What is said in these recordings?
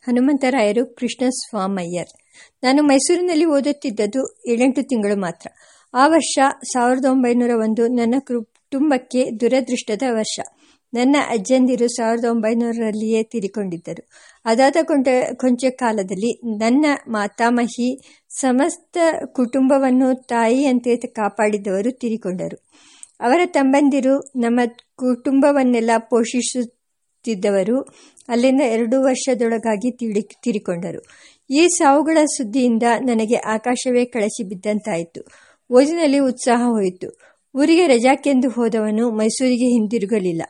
ಹನುಮಂತರಾಯರು ಕೃಷ್ಣಸ್ವಾಮಯ್ಯರ್. ನಾನು ಮೈಸೂರಿನಲ್ಲಿ ಓದುತ್ತಿದ್ದದ್ದು ಏಳೆಂಟು ತಿಂಗಳು ಮಾತ್ರ. ಆ ವರ್ಷ ಸಾವಿರದ ಒಂಬೈನೂರ ಒಂದು ನನ್ನ ಕುಟುಂಬಕ್ಕೆ ದುರದೃಷ್ಟದ ವರ್ಷ. ನನ್ನ ಅಜ್ಜಂದಿರು ಸಾವಿರದ ಒಂಬೈನೂರರಲ್ಲಿಯೇ ತೀರಿಕೊಂಡಿದ್ದರು. ಅದಾದ ಕೊಂಡ ಕೊಂಚ ಕಾಲದಲ್ಲಿ ನನ್ನ ಮಾತಾಮಹಿ ಸಮಸ್ತ ಕುಟುಂಬವನ್ನು ತಾಯಿಯಂತೆ ಕಾಪಾಡಿದವರು ತೀರಿಕೊಂಡರು. ಅವರ ತಮ್ಮಂದಿರು ನಮ್ಮ ಕುಟುಂಬವನ್ನೆಲ್ಲ ಪೋಷಿಸುತ್ತಿದ್ದವರು ಅಲ್ಲಿಂದ ಎರಡು ವರ್ಷದೊಳಗಾಗಿ ತಿಳಿ ತೀರಿಕೊಂಡರು. ಈ ಸಾವುಗಳ ಸುದ್ದಿಯಿಂದ ನನಗೆ ಆಕಾಶವೇ ಕಳಚಿ ಬಿದ್ದಂತಾಯಿತು. ಓದಿನಲ್ಲಿ ಉತ್ಸಾಹ ಹೋಯಿತು. ಊರಿಗೆ ರಜಾಕೆಂದು ಹೋದವನು ಮೈಸೂರಿಗೆ ಹಿಂದಿರುಗಲಿಲ್ಲ.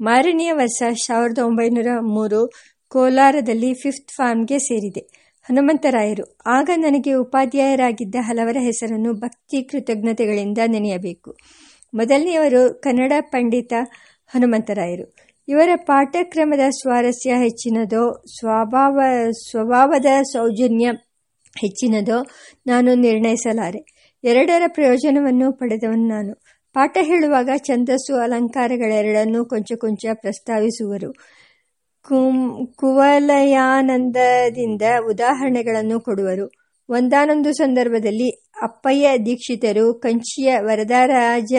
ಮಾರನೆಯ ವರ್ಷ ಸಾವಿರದ ಒಂಬೈನೂರ ಮೂರು ಕೋಲಾರದಲ್ಲಿ ಫಿಫ್ತ್ ಫಾರ್ಮ್ಗೆ ಸೇರಿದೆ. ಹನುಮಂತರಾಯರು, ಆಗ ನನಗೆ ಉಪಾಧ್ಯಾಯರಾಗಿದ್ದ ಹಲವರ ಹೆಸರನ್ನು ಭಕ್ತಿ ಕೃತಜ್ಞತೆಗಳಿಂದ ನೆನೆಯಬೇಕು. ಮೊದಲನೆಯವರು ಕನ್ನಡ ಪಂಡಿತ ಹನುಮಂತರಾಯರು. ಇವರ ಪಾಠಕ್ರಮದ ಸ್ವಾರಸ್ಯ ಹೆಚ್ಚಿನದೋ, ಸ್ವಭಾವ, ಸ್ವಭಾವದ ಸೌಜನ್ಯ ಹೆಚ್ಚಿನದೋ ನಾನು ನಿರ್ಣಯಿಸಲಾರೆ. ಎರಡರ ಪ್ರಯೋಜನವನ್ನು ಪಡೆದವನು ನಾನು. ಪಾಠ ಹೇಳುವಾಗ ಛಂದಸ್ಸು, ಅಲಂಕಾರಗಳೆರಡನ್ನೂ ಕೊಂಚ ಕೊಂಚ ಪ್ರಸ್ತಾವಿಸುವರು. ಕುಂ, ಕುವಲಯಾನಂದದಿಂದ ಉದಾಹರಣೆಗಳನ್ನು ಕೊಡುವರು. ಒಂದಾನೊಂದು ಸಂದರ್ಭದಲ್ಲಿ ಅಪ್ಪಯ್ಯ ದೀಕ್ಷಿತರು ಕಂಚಿಯ ವರದರಾಜ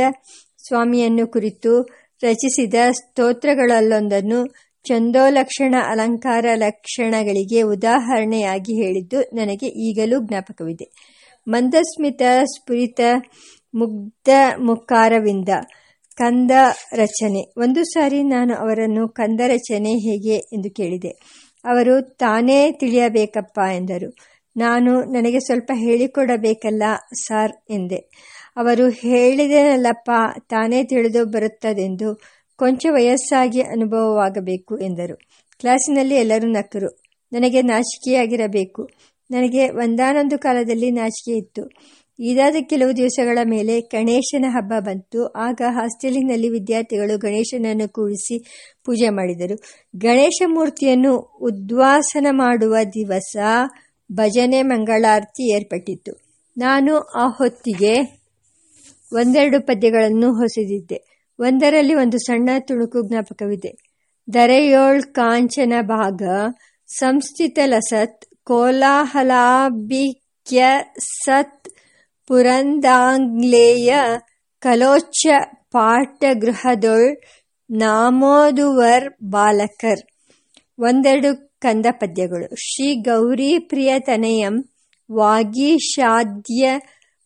ಸ್ವಾಮಿಯನ್ನು ಕುರಿತು ರಚಿಸಿದ ಸ್ತೋತ್ರಗಳಲ್ಲೊಂದನ್ನು ಚಂದೋಲಕ್ಷಣ ಅಲಂಕಾರ ಲಕ್ಷಣಗಳಿಗೆ ಉದಾಹರಣೆಯಾಗಿ ಹೇಳಿದ್ದು ನನಗೆ ಈಗಲೂ ಜ್ಞಾಪಕವಿದೆ. ಮಂದಸ್ಮಿತ ಸ್ಫುರಿತ ಮುಗ್ಧ ಮುಕ್ಕಾರವಿಂದ ಕಂದ ರಚನೆ. ಒಂದು ಸಾರಿ ನಾನು ಅವರನ್ನು ಕಂದ ರಚನೆ ಹೇಗೆ ಎಂದು ಕೇಳಿದೆ. ಅವರು, ತಾನೇ ತಿಳಿಯಬೇಕಪ್ಪ ಎಂದರು. ನಾನು ನನಗೆ ಸ್ವಲ್ಪ ಹೇಳಿಕೊಡಬೇಕಲ್ಲ, ಸಾರ್ ಎಂದೆ. ಅವರು ಹೇಳಿದೆನಲ್ಲಪ್ಪ, ತಾನೇ ತಿಳಿದು ಬರುತ್ತದೆಂದು ಕೊಂಚ ವಯಸ್ಸಾಗಿ ಅನುಭವವಾಗಬೇಕು ಎಂದರು. ಕ್ಲಾಸಿನಲ್ಲಿ ಎಲ್ಲರೂ ನಕ್ಕರು. ನನಗೆ ನಾಚಿಕೆಯಾಗಿರಬೇಕು. ನನಗೆ ಒಂದಾನೊಂದು ಕಾಲದಲ್ಲಿ ನಾಚಿಕೆ ಇತ್ತು. ಇದಾದ ಕೆಲವು ದಿವಸಗಳ ಮೇಲೆ ಗಣೇಶನ ಹಬ್ಬ ಬಂತು. ಆಗ ಹಾಸ್ಟೆಲಿನಲ್ಲಿ ವಿದ್ಯಾರ್ಥಿಗಳು ಗಣೇಶನನ್ನು ಕೂಡಿಸಿ ಪೂಜೆ ಮಾಡಿದರು. ಗಣೇಶ ಮೂರ್ತಿಯನ್ನು ಉದ್ವಾಸನ ಮಾಡುವ ದಿವಸ ಭಜನೆ ಮಂಗಳಾರತಿ ಏರ್ಪಟ್ಟಿತ್ತು. ನಾನು ಆ ಹೊತ್ತಿಗೆ ಒಂದೆರಡು ಪದ್ಯಗಳನ್ನು ಹೊಸದಿದ್ದೆ. ಒಂದರಲ್ಲಿ ಒಂದು ಸಣ್ಣ ತುಣುಕು ಜ್ಞಾಪಕವಿದೆ. ದರೆಯೋಳ್ ಕಾಂಚನ ಭಾಗ, ಸಂಸ್ಥಿತ ಲಸತ್ ಕೋಲಾಹಲಾಭಿಕ್ಯ ಸತ್ ಪುರಂದಾಂಗ್ಲೇಯ ಕಲೋಚ್ಚ ಪಾಠಗೃಹದೊಳ್, ನಾಮೋದುವರ್ ಬಾಲಕರ್. ಒಂದೆರಡು ಕಂದ ಪದ್ಯಗಳು ಶ್ರೀ ಗೌರಿ ಪ್ರಿಯತನಯಂ ವಾಗೀಶಾದ್ಯ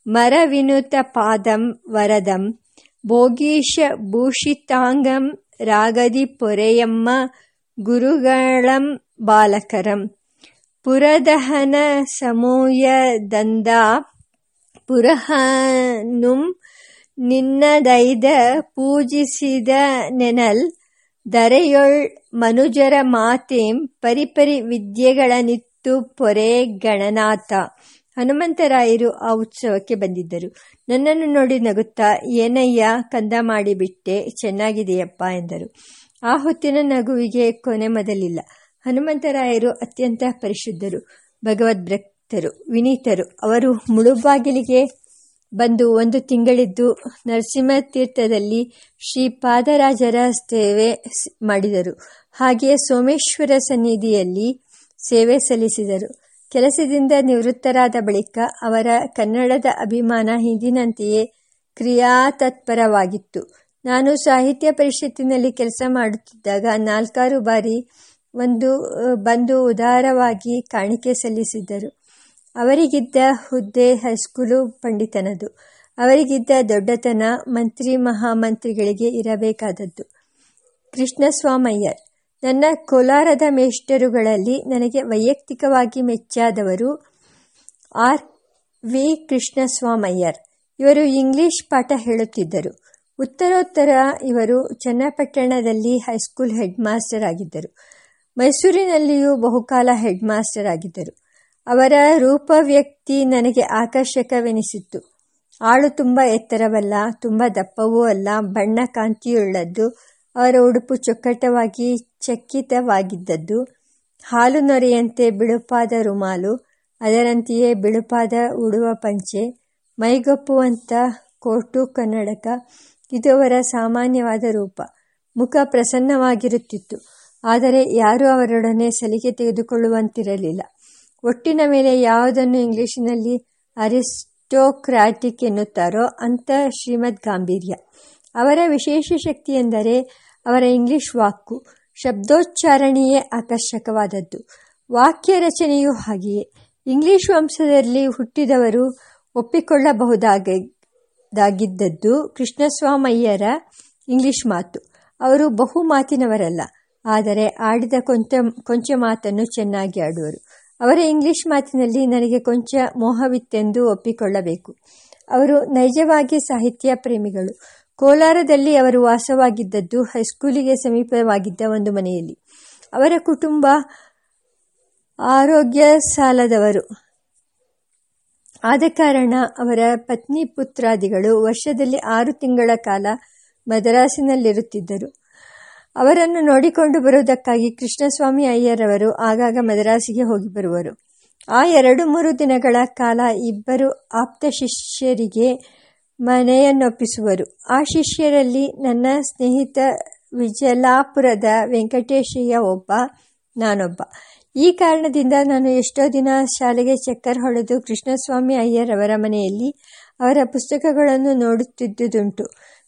ಮರವಿನುತ ಪಾದಂ ವರದಂ. ಭೋಗೀಶ ಭೂಷಿತಾಂಗಂ ರಾಗದಿ ಪೊರೆಯಮ್ಮ ಗುರುಗಳಂ ಬಾಲಕರಂ. ಪುರದಹನ ಸಮೂಯದಂದ ಪುರಹನುಂ ನಿನ್ನದೈದ ಪೂಜಿಸಿದ ನೆನಲ್ ದರೆಯೊಳ್ ಮನುಜರ ಮಾತೇಂ ಪರಿಪರಿ ವಿದ್ಯೆಗಳನಿತ್ತು ಪೊರೆ ಗಣನಾಥ. ಹನುಮಂತರಾಯರು ಆ ಉತ್ಸವಕ್ಕೆ ಬಂದಿದ್ದರು. ನನ್ನನ್ನು ನೋಡಿ ನಗುತ್ತಾ, ಏನಯ್ಯ, ಕಂದ ಮಾಡಿಬಿಟ್ಟೆ ಚೆನ್ನಾಗಿದೆಯಪ್ಪ ಎಂದರು. ಆ ಹೊತ್ತಿನ ನಗುವಿಗೆ ಕೊನೆ ಮೊದಲಿಲ್ಲ. ಹನುಮಂತರಾಯರು ಅತ್ಯಂತ ಪರಿಶುದ್ಧರು, ಭಗವದ್ಭಕ್ತರು, ವಿನೀತರು. ಅವರು ಮುಳುಬಾಗಿಲಿಗೆ ಬಂದು ಒಂದು ತಿಂಗಳಿದ್ದು ನರಸಿಂಹತೀರ್ಥದಲ್ಲಿ ಶ್ರೀಪಾದರಾಜರ ಸೇವೆ ಮಾಡಿದರು. ಹಾಗೆಯೇ ಸೋಮೇಶ್ವರ ಸನ್ನಿಧಿಯಲ್ಲಿ ಸೇವೆ ಸಲ್ಲಿಸಿದರು. ಕೆಲಸದಿಂದ ನಿವೃತ್ತರಾದ ಬಳಿಕ ಅವರ ಕನ್ನಡದ ಅಭಿಮಾನ ಹಿಂದಿನಂತೆಯೇ ಕ್ರಿಯಾತತ್ಪರವಾಗಿತ್ತು. ನಾನು ಸಾಹಿತ್ಯ ಪರಿಷತ್ತಿನಲ್ಲಿ ಕೆಲಸ ಮಾಡುತ್ತಿದ್ದಾಗ ನಾಲ್ಕಾರು ಬಾರಿ ಒಂದು, ಬಂದು ಉದಾರವಾಗಿ ಕಾಣಿಕೆ ಸಲ್ಲಿಸಿದ್ದರು. ಅವರಿಗಿದ್ದ ಹುದ್ದೆ ಹೈಸ್ಕೂಲು ಪಂಡಿತನದು. ಅವರಿಗಿದ್ದ ದೊಡ್ಡತನ ಮಂತ್ರಿ ಮಹಾಮಂತ್ರಿಗಳಿಗೆ ಇರಬೇಕಾದದ್ದು. ಕೃಷ್ಣಸ್ವಾಮಯ್ಯರ್ ನನ್ನ ಕೋಲಾರದ ಮೇಷ್ಟರುಗಳಲ್ಲಿ ನನಗೆ ವೈಯಕ್ತಿಕವಾಗಿ ಮೆಚ್ಚಾದವರು ಆರ್ ವಿ ಕೃಷ್ಣಸ್ವಾಮಯ್ಯರ್. ಇವರು ಇಂಗ್ಲಿಷ್ ಪಾಠ ಹೇಳುತ್ತಿದ್ದರು. ಉತ್ತರೋತ್ತರ ಇವರು ಚನ್ನಪಟ್ಟಣದಲ್ಲಿ ಹೈಸ್ಕೂಲ್ ಹೆಡ್ ಮಾಸ್ಟರ್ ಆಗಿದ್ದರು. ಮೈಸೂರಿನಲ್ಲಿಯೂ ಬಹುಕಾಲ ಹೆಡ್ ಮಾಸ್ಟರ್ ಆಗಿದ್ದರು. ಅವರ ರೂಪ ವ್ಯಕ್ತಿ ನನಗೆ ಆಕರ್ಷಕವೆನಿಸಿತ್ತು. ಆಳು ತುಂಬ ಎತ್ತರವಲ್ಲ, ತುಂಬ ದಪ್ಪವೂ ಅಲ್ಲ, ಬಣ್ಣ ಕಾಂತಿಯುಳ್ಳದ್ದು ಅವರ ಉಡುಪು ಚೊಕ್ಕಟವಾಗಿ ಚಕ್ಕಿತವಾಗಿದ್ದದ್ದು ಹಾಲು ನೊರೆಯಂತೆ ಬಿಳುಪಾದ ರುಮಾಲು, ಅದರಂತೆಯೇ ಬಿಳುಪಾದ ಉಡುವ ಪಂಚೆ ಮೈಗೊಪ್ಪುವಂಥ ಕೋಟು ಕನ್ನಡಕ. ಇದು ಅವರ ಸಾಮಾನ್ಯವಾದ ರೂಪ. ಮುಖ ಪ್ರಸನ್ನವಾಗಿರುತ್ತಿತ್ತು. ಆದರೆ ಯಾರೂ ಅವರೊಡನೆ ಸಲಿಗೆ ತೆಗೆದುಕೊಳ್ಳುವಂತಿರಲಿಲ್ಲ. ಒಟ್ಟಿನ ಮೇಲೆ ಯಾವುದನ್ನು ಇಂಗ್ಲಿಷಿನಲ್ಲಿ ಅರಿಸ್ಟೋಕ್ರಾಟಿಕ್ ಎನ್ನುತ್ತಾರೋ ಅಂಥ ಶ್ರೀಮದ್ ಗಾಂಭೀರ್ಯ. ಅವರ ವಿಶೇಷ ಶಕ್ತಿ ಎಂದರೆ ಅವರ ಇಂಗ್ಲಿಷ್ ವಾಕು ಶಬ್ದೋಚ್ಚಾರಣೆಯೇ ಆಕರ್ಷಕವಾದದ್ದು. ವಾಕ್ಯ ರಚನೆಯೂ ಹಾಗೆಯೇ. ಇಂಗ್ಲಿಷ್ ವಂಶದಲ್ಲಿ ಹುಟ್ಟಿದವರು ಒಪ್ಪಿಕೊಳ್ಳಬಹುದಾಗಿದ್ದದ್ದು ಕೃಷ್ಣಸ್ವಾಮಯ್ಯರ ಇಂಗ್ಲಿಷ್ ಮಾತು. ಅವರು ಬಹು ಮಾತಿನವರಲ್ಲ, ಆದರೆ ಆಡಿದ ಕೊಂಚ ಕೊಂಚ ಮಾತನ್ನು ಚೆನ್ನಾಗಿ ಆಡುವರು. ಅವರ ಇಂಗ್ಲಿಷ್ ಮಾತಿನಲ್ಲಿ ನನಗೆ ಕೊಂಚ ಮೋಹವಿತ್ತೆಂದು ಒಪ್ಪಿಕೊಳ್ಳಬೇಕು. ಅವರು ನೈಜವಾಗಿ ಸಾಹಿತ್ಯ ಪ್ರೇಮಿಗಳು. ಕೋಲಾರದಲ್ಲಿ ಅವರು ವಾಸವಾಗಿದ್ದದ್ದು ಹೈಸ್ಕೂಲಿಗೆ ಸಮೀಪವಾಗಿದ್ದ ಒಂದು ಮನೆಯಲ್ಲಿ. ಅವರ ಕುಟುಂಬ ಆರೋಗ್ಯ ಸಾಲದವರು ಆದ ಕಾರಣ ಅವರ ಪತ್ನಿ ಪುತ್ರಾದಿಗಳು ವರ್ಷದಲ್ಲಿ ಆರು ತಿಂಗಳ ಕಾಲ ಮದರಾಸಿನಲ್ಲಿರುತ್ತಿದ್ದರು. ಅವರನ್ನು ನೋಡಿಕೊಂಡು ಬರುವುದಕ್ಕಾಗಿ ಕೃಷ್ಣಸ್ವಾಮಿ ಅಯ್ಯರವರು ಆಗಾಗ ಮದರಾಸಿಗೆ ಹೋಗಿ ಬರುವರು. ಆ ಎರಡು ಮೂರು ದಿನಗಳ ಕಾಲ ಇಬ್ಬರು ಆಪ್ತ ಶಿಷ್ಯರಿಗೆ ಮನೆಯನ್ನೊಪ್ಪಿಸುವರು ಆ ಶಿಷ್ಯರಲ್ಲಿ ನನ್ನ ಸ್ನೇಹಿತ ವಿಜಲಾಪುರದ ವೆಂಕಟೇಶಯ್ಯ ಒಬ್ಬ, ನಾನೊಬ್ಬ. ಈ ಕಾರಣದಿಂದ ನಾನು ಎಷ್ಟೋ ದಿನ ಶಾಲೆಗೆ ಚಕ್ಕರ್ ಹೊಡೆದು ಕೃಷ್ಣಸ್ವಾಮಿ ಅವರ ಮನೆಯಲ್ಲಿ ಅವರ ಪುಸ್ತಕಗಳನ್ನು ನೋಡುತ್ತಿದ್ದುದುಂಟು.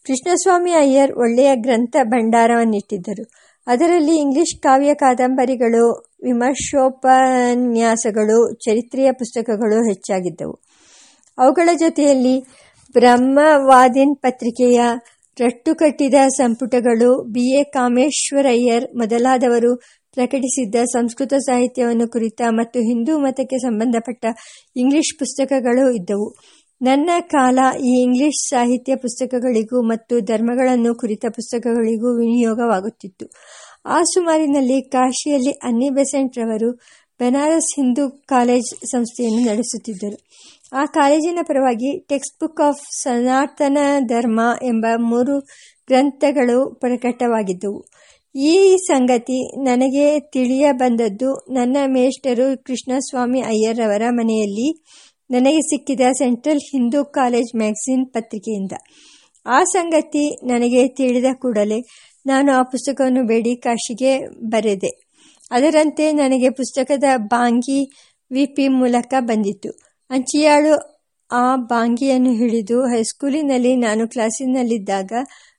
ಕೃಷ್ಣಸ್ವಾಮಿ ಅಯ್ಯರ್ ಒಳ್ಳೆಯ ಗ್ರಂಥ ಭಂಡಾರವನ್ನಿಟ್ಟಿದ್ದರು. ಅದರಲ್ಲಿ ಇಂಗ್ಲಿಷ್ ಕಾವ್ಯ ಕಾದಂಬರಿಗಳು, ವಿಮರ್ಶೋಪನ್ಯಾಸಗಳು, ಚರಿತ್ರೆಯ ಪುಸ್ತಕಗಳು ಹೆಚ್ಚಾಗಿದ್ದವು. ಅವುಗಳ ಜೊತೆಯಲ್ಲಿ ಬ್ರಹ್ಮವಾದಿನ್ ಪತ್ರಿಕೆಯ ರಟ್ಟು ಕಟ್ಟಿದ ಸಂಪುಟಗಳು ಬಿ. ಎ. ಕಾಮೇಶ್ವರಯ್ಯರ್ ಮೊದಲಾದವರು ಪ್ರಕಟಿಸಿದ್ದ ಸಂಸ್ಕೃತ ಸಾಹಿತ್ಯವನ್ನು ಕುರಿತ ಮತ್ತು ಹಿಂದೂ ಮತಕ್ಕೆ ಸಂಬಂಧಪಟ್ಟ ಇಂಗ್ಲಿಷ್ ಪುಸ್ತಕಗಳು ಇದ್ದವು. ನನ್ನ ಕಾಲ ಈ ಇಂಗ್ಲಿಷ್ ಸಾಹಿತ್ಯ ಪುಸ್ತಕಗಳಿಗೂ ಮತ್ತು ಧರ್ಮಗಳನ್ನು ಕುರಿತ ಪುಸ್ತಕಗಳಿಗೂ ವಿನಿಯೋಗವಾಗುತ್ತಿತ್ತು. ಆ ಸುಮಾರಿನಲ್ಲಿ ಕಾಶಿಯಲ್ಲಿ ಅನ್ನಿ ಬೆಸೆಂಟ್ ರವರು ಬೆನಾರಸ್ ಹಿಂದೂ ಕಾಲೇಜ್ ಸಂಸ್ಥೆಯನ್ನು ನಡೆಸುತ್ತಿದ್ದರು. ಆ ಕಾಲೇಜಿನ ಪರವಾಗಿ ಟೆಕ್ಸ್ಟ್ ಬುಕ್ ಆಫ್ ಸನಾತನ ಧರ್ಮ ಎಂಬ ಮೂರು ಗ್ರಂಥಗಳು ಪ್ರಕಟವಾಗಿದ್ದವು. ಈ ಸಂಗತಿ ನನಗೆ ತಿಳಿಯ ಬಂದದ್ದು ನನ್ನ ಮೇಷ್ಟರು ಕೃಷ್ಣಸ್ವಾಮಿ ಅಯ್ಯರವರ ಮನೆಯಲ್ಲಿ ನನಗೆ ಸಿಕ್ಕಿದ ಸೆಂಟ್ರಲ್ ಹಿಂದೂ ಕಾಲೇಜ್ ಮ್ಯಾಗಝಿನ್ ಪತ್ರಿಕೆಯಿಂದ. ಆ ಸಂಗತಿ ನನಗೆ ತಿಳಿದ ಕೂಡಲೇ ನಾನು ಆ ಪುಸ್ತಕವನ್ನು ಬೇಡಿ ಕಾಶಿಗೆ ಬರೆದೆ. ಅದರಂತೆ ನನಗೆ ಪುಸ್ತಕದ ಬಾಂಗಿ ವಿಪಿ ಮೂಲಕ ಬಂದಿತ್ತು. ಅಂಚಿಯಾಳು ಆ ಬಾಂಗಿಯನ್ನು ಹಿಡಿದು ಹೈಸ್ಕೂಲಿನಲ್ಲಿ ನಾನು ಕ್ಲಾಸಿನಲ್ಲಿದ್ದಾಗ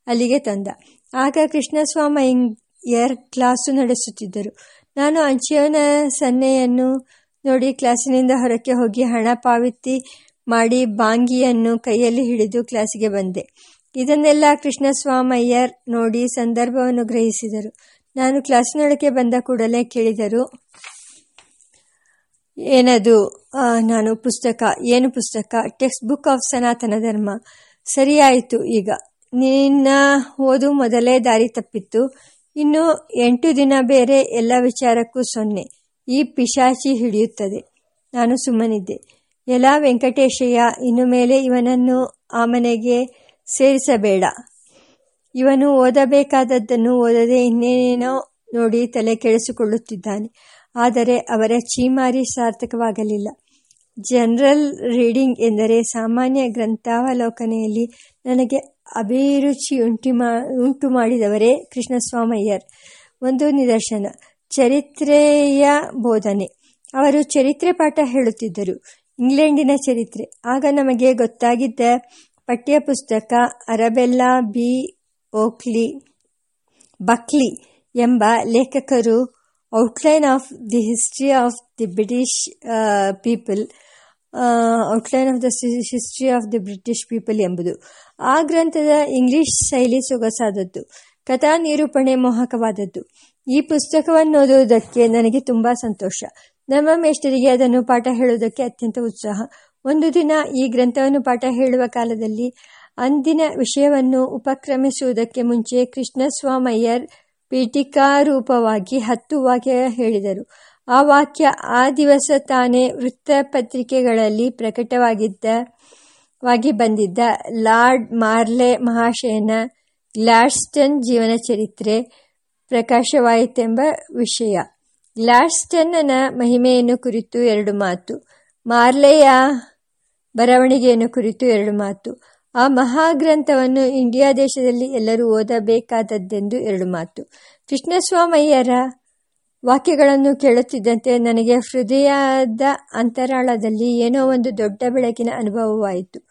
ಅಲ್ಲಿಗೆ ತಂದ. ಆಗ ಕೃಷ್ಣಸ್ವಾಮಯ್ಯರ್ ಕ್ಲಾಸು ನಡೆಸುತ್ತಿದ್ದರು. ನಾನು ಅಂಚಿಯವನ ಸನ್ನೆಯನ್ನು ನೋಡಿ ಕ್ಲಾಸಿನಿಂದ ಹೊರಕ್ಕೆ ಹೋಗಿ ಹಣ ಪಾವತಿ ಮಾಡಿ ಬಾಂಗಿಯನ್ನು ಕೈಯಲ್ಲಿ ಹಿಡಿದು ಕ್ಲಾಸಿಗೆ ಬಂದೆ. ಇದನ್ನೆಲ್ಲ ಕೃಷ್ಣಸ್ವಾಮಯ್ಯರ್ ನೋಡಿ ಸಂದರ್ಭವನ್ನು ಗ್ರಹಿಸಿದರು. ನಾನು ಕ್ಲಾಸಿನೊಳಗೆ ಬಂದ ಕೂಡಲೇ ಕೇಳಿದರು, ಏನದು? ನಾನು ಪುಸ್ತಕ, ಏನು ಪುಸ್ತಕ? ಟೆಕ್ಸ್ಟ್ ಬುಕ್ ಆಫ್ ಸನಾತನ ಧರ್ಮ. ಸರಿಯಾಯಿತು ಈಗ. ನಿನ್ನ ಓದು ಮೊದಲೇ ದಾರಿ ತಪ್ಪಿತ್ತು. ಇನ್ನು ಎಂಟು ದಿನ ಬೇರೆ ಎಲ್ಲ ವಿಚಾರಕ್ಕೂ ಸೊನ್ನೆ. ಈ ಪಿಶಾಚಿ ಹಿಡಿಯುತ್ತದೆ. ನಾನು ಸುಮ್ಮನಿದ್ದೆ. ಎಲ್ಲ ವೆಂಕಟೇಶಯ್ಯ, ಇನ್ನು ಮೇಲೆ ಇವನನ್ನು ಆ ಮನೆಗೆ ಸೇರಿಸಬೇಡ. ಇವನು ಓದಬೇಕಾದದ್ದನ್ನು ಓದದೆ ಇನ್ನೇನೇನೋ ನೋಡಿ ತಲೆ ಕೆಡಿಸಿಕೊಳ್ಳುತ್ತಿದ್ದಾನೆ. ಆದರೆ ಅವರ ಚೀಮಾರಿ ಸಾರ್ಥಕವಾಗಲಿಲ್ಲ. ಜನರಲ್ ರೀಡಿಂಗ್ ಎಂದರೆ ಸಾಮಾನ್ಯ ಗ್ರಂಥಾವಲೋಕನೆಯಲ್ಲಿ ನನಗೆ ಅಭಿರುಚಿ ಉಂಟು ಮಾ ಉಂಟು ಮಾಡಿದವರೇ ಕೃಷ್ಣಸ್ವಾಮಯ್ಯರ್. ಒಂದು ನಿದರ್ಶನ. ಚರಿತ್ರೆಯ ಬೋಧನೆ. ಅವರು ಚರಿತ್ರೆ ಪಾಠ ಹೇಳುತ್ತಿದ್ದರು. ಇಂಗ್ಲೆಂಡಿನ ಚರಿತ್ರೆ. ಆಗ ನಮಗೆ ಗೊತ್ತಾಗಿದ್ದ ಪಠ್ಯಪುಸ್ತಕ ಅರಬೆಲ್ಲಾ ಬಿ ಓಕ್ಲಿ, ಬಕ್ಲಿ ಎಂಬ ಲೇಖಕರು outline of the history of the British people outline of the history of the British people ಎಂಬುದು. ಆ ಗ್ರಂಥದ ಇಂಗ್ಲಿಷ್ ಶೈಲಿ ಸೊಗಸಾದದ್ದು ಕಥಾ ನಿರೂಪಣೆ ಮೋಹಕವಾದದ್ದು. ಈ ಪುಸ್ತಕವನ್ನು ಓದುವುದಕ್ಕೆ ನನಗೆ ತುಂಬ ಸಂತೋಷ. ನಮ್ಮ ಮೇಷ್ಟರಿಗೆ ಅದನ್ನು ಪಾಠ ಹೇಳುವುದಕ್ಕೆ ಅತ್ಯಂತ ಉತ್ಸಾಹ. ಒಂದು ದಿನ ಈ ಗ್ರಂಥವನ್ನು ಪಾಠ ಹೇಳುವ ಕಾಲದಲ್ಲಿ ಅಂದಿನ ವಿಷಯವನ್ನು ಉಪಕ್ರಮಿಸುವುದಕ್ಕೆ ಮುಂಚೆ ಕೃಷ್ಣಸ್ವಾಮಯ್ಯರ್ ಪೀಠಿಕಾರೂಪವಾಗಿ ಹತ್ತು ವಾಕ್ಯ ಹೇಳಿದರು. ಆ ವಾಕ್ಯ ಆ ದಿವಸ ತಾನೇ ವೃತ್ತಪತ್ರಿಕೆಗಳಲ್ಲಿ ಪ್ರಕಟವಾಗಿದ್ದ ವಾಗಿ ಬಂದಿದ್ದ ಲಾರ್ಡ್ ಮಾರ್ಲೆ ಮಹಾಶಯನ ಗ್ಲಾಡ್ಸ್ಟನ್ ಜೀವನ ಚರಿತ್ರೆ ಪ್ರಕಾಶವಾಯಿತೆಂಬ ವಿಷಯ. ಗ್ಲಾಡ್ಸ್ಟನ್ನ ಮಹಿಮೆಯನ್ನು ಕುರಿತು ಎರಡು ಮಾತು, ಮಾರ್ಲೆಯ ಬರವಣಿಗೆಯನ್ನು ಕುರಿತು ಎರಡು ಮಾತು. ಆ ಮಹಾಗ್ರಂಥವನ್ನು ಇಂಡಿಯಾ ದೇಶದಲ್ಲಿ ಎಲ್ಲರೂ ಓದಬೇಕಾದದ್ದೆಂದು ಎರಡು ಮಾತು. ಕೃಷ್ಣಸ್ವಾಮಯ್ಯರ ವಾಕ್ಯಗಳನ್ನು ಕೇಳುತ್ತಿದ್ದಂತೆ ನನಗೆ ಹೃದಯದ ಅಂತರಾಳದಲ್ಲಿ ಏನೋ ಒಂದು ದೊಡ್ಡ ಬೆಳಕಿನ ಅನುಭವವಾಯಿತು.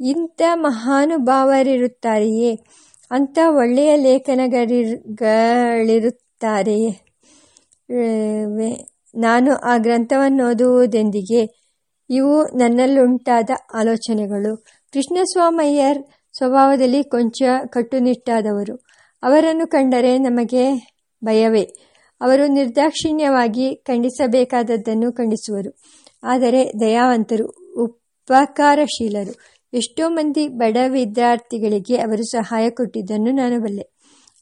ಇಂಥ ಮಹಾನುಭಾವರಿರುತ್ತಾರೆಯೇ? ಅಂಥ ಒಳ್ಳೆಯ ಲೇಖನಗಳಿರುತ್ತಾರೆಯೇ? ನಾನು ಆ ಗ್ರಂಥವನ್ನು ಓದುವುದೆಂದಿಗೆ ಇವು ನನ್ನಲ್ಲುಂಟಾದ ಆಲೋಚನೆಗಳು. ಕೃಷ್ಣಸ್ವಾಮಯ್ಯರ್ ಸ್ವಭಾವದಲ್ಲಿ ಕೊಂಚ ಕಟ್ಟುನಿಟ್ಟಾದವರು. ಅವರನ್ನು ಕಂಡರೆ ನಮಗೆ ಭಯವೇ. ಅವರು ನಿರ್ದಾಕ್ಷಿಣ್ಯವಾಗಿ ಖಂಡಿಸಬೇಕಾದದ್ದನ್ನು ಖಂಡಿಸುವರು. ಆದರೆ ದಯಾವಂತರು, ಉಪಕಾರಶೀಲರು. ಎಷ್ಟೋ ಮಂದಿ ಬಡ ವಿದ್ಯಾರ್ಥಿಗಳಿಗೆ ಅವರು ಸಹಾಯ ಕೊಟ್ಟಿದ್ದನ್ನು ನಾನು ಬಲ್ಲೆ.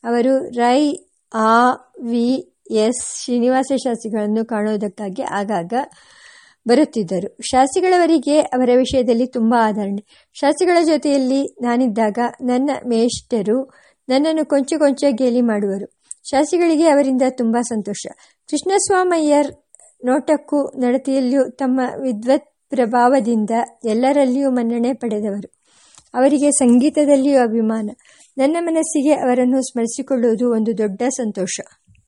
ಅವರು Rai, A, V, S Srinivasa ಶಾಸ್ತ್ರಿಗಳನ್ನು ಕಾಣುವುದಕ್ಕಾಗಿ ಆಗಾಗ ಬರುತ್ತಿದ್ದರು. ಶಾಸ್ತ್ರಿಗಳವರಿಗೆ ಅವರ ವಿಷಯದಲ್ಲಿ ತುಂಬ ಆಧರಣೆ ಶಾಸ್ತ್ರಿಗಳ ಜೊತೆಯಲ್ಲಿ ನಾನಿದ್ದಾಗ ನನ್ನ ಮೇಷ್ಟರು ನನ್ನನ್ನು ಕೊಂಚ ಕೊಂಚ ಗೇಲಿ ಮಾಡುವರು. ಶಾಸ್ತ್ರಿಗಳಿಗೆ ಅವರಿಂದ ತುಂಬ ಸಂತೋಷ. ಕೃಷ್ಣಸ್ವಾಮಯ್ಯರ್ ನೋಟಕ್ಕೂ ನಡತೆಯಲ್ಲಿಯೂ ತಮ್ಮ ವಿದ್ವತ್ ಪ್ರಭಾವದಿಂದ ಎಲ್ಲರಲ್ಲಿಯೂ ಮನ್ನಣೆ ಪಡೆದವರು. ಅವರಿಗೆ ಸಂಗೀತದಲ್ಲಿಯೂ ಅಭಿಮಾನ. ನನ್ನ ಮನಸ್ಸಿಗೆ ಅವರನ್ನು ಸ್ಮರಿಸಿಕೊಳ್ಳುವುದು ಒಂದು ದೊಡ್ಡ ಸಂತೋಷ.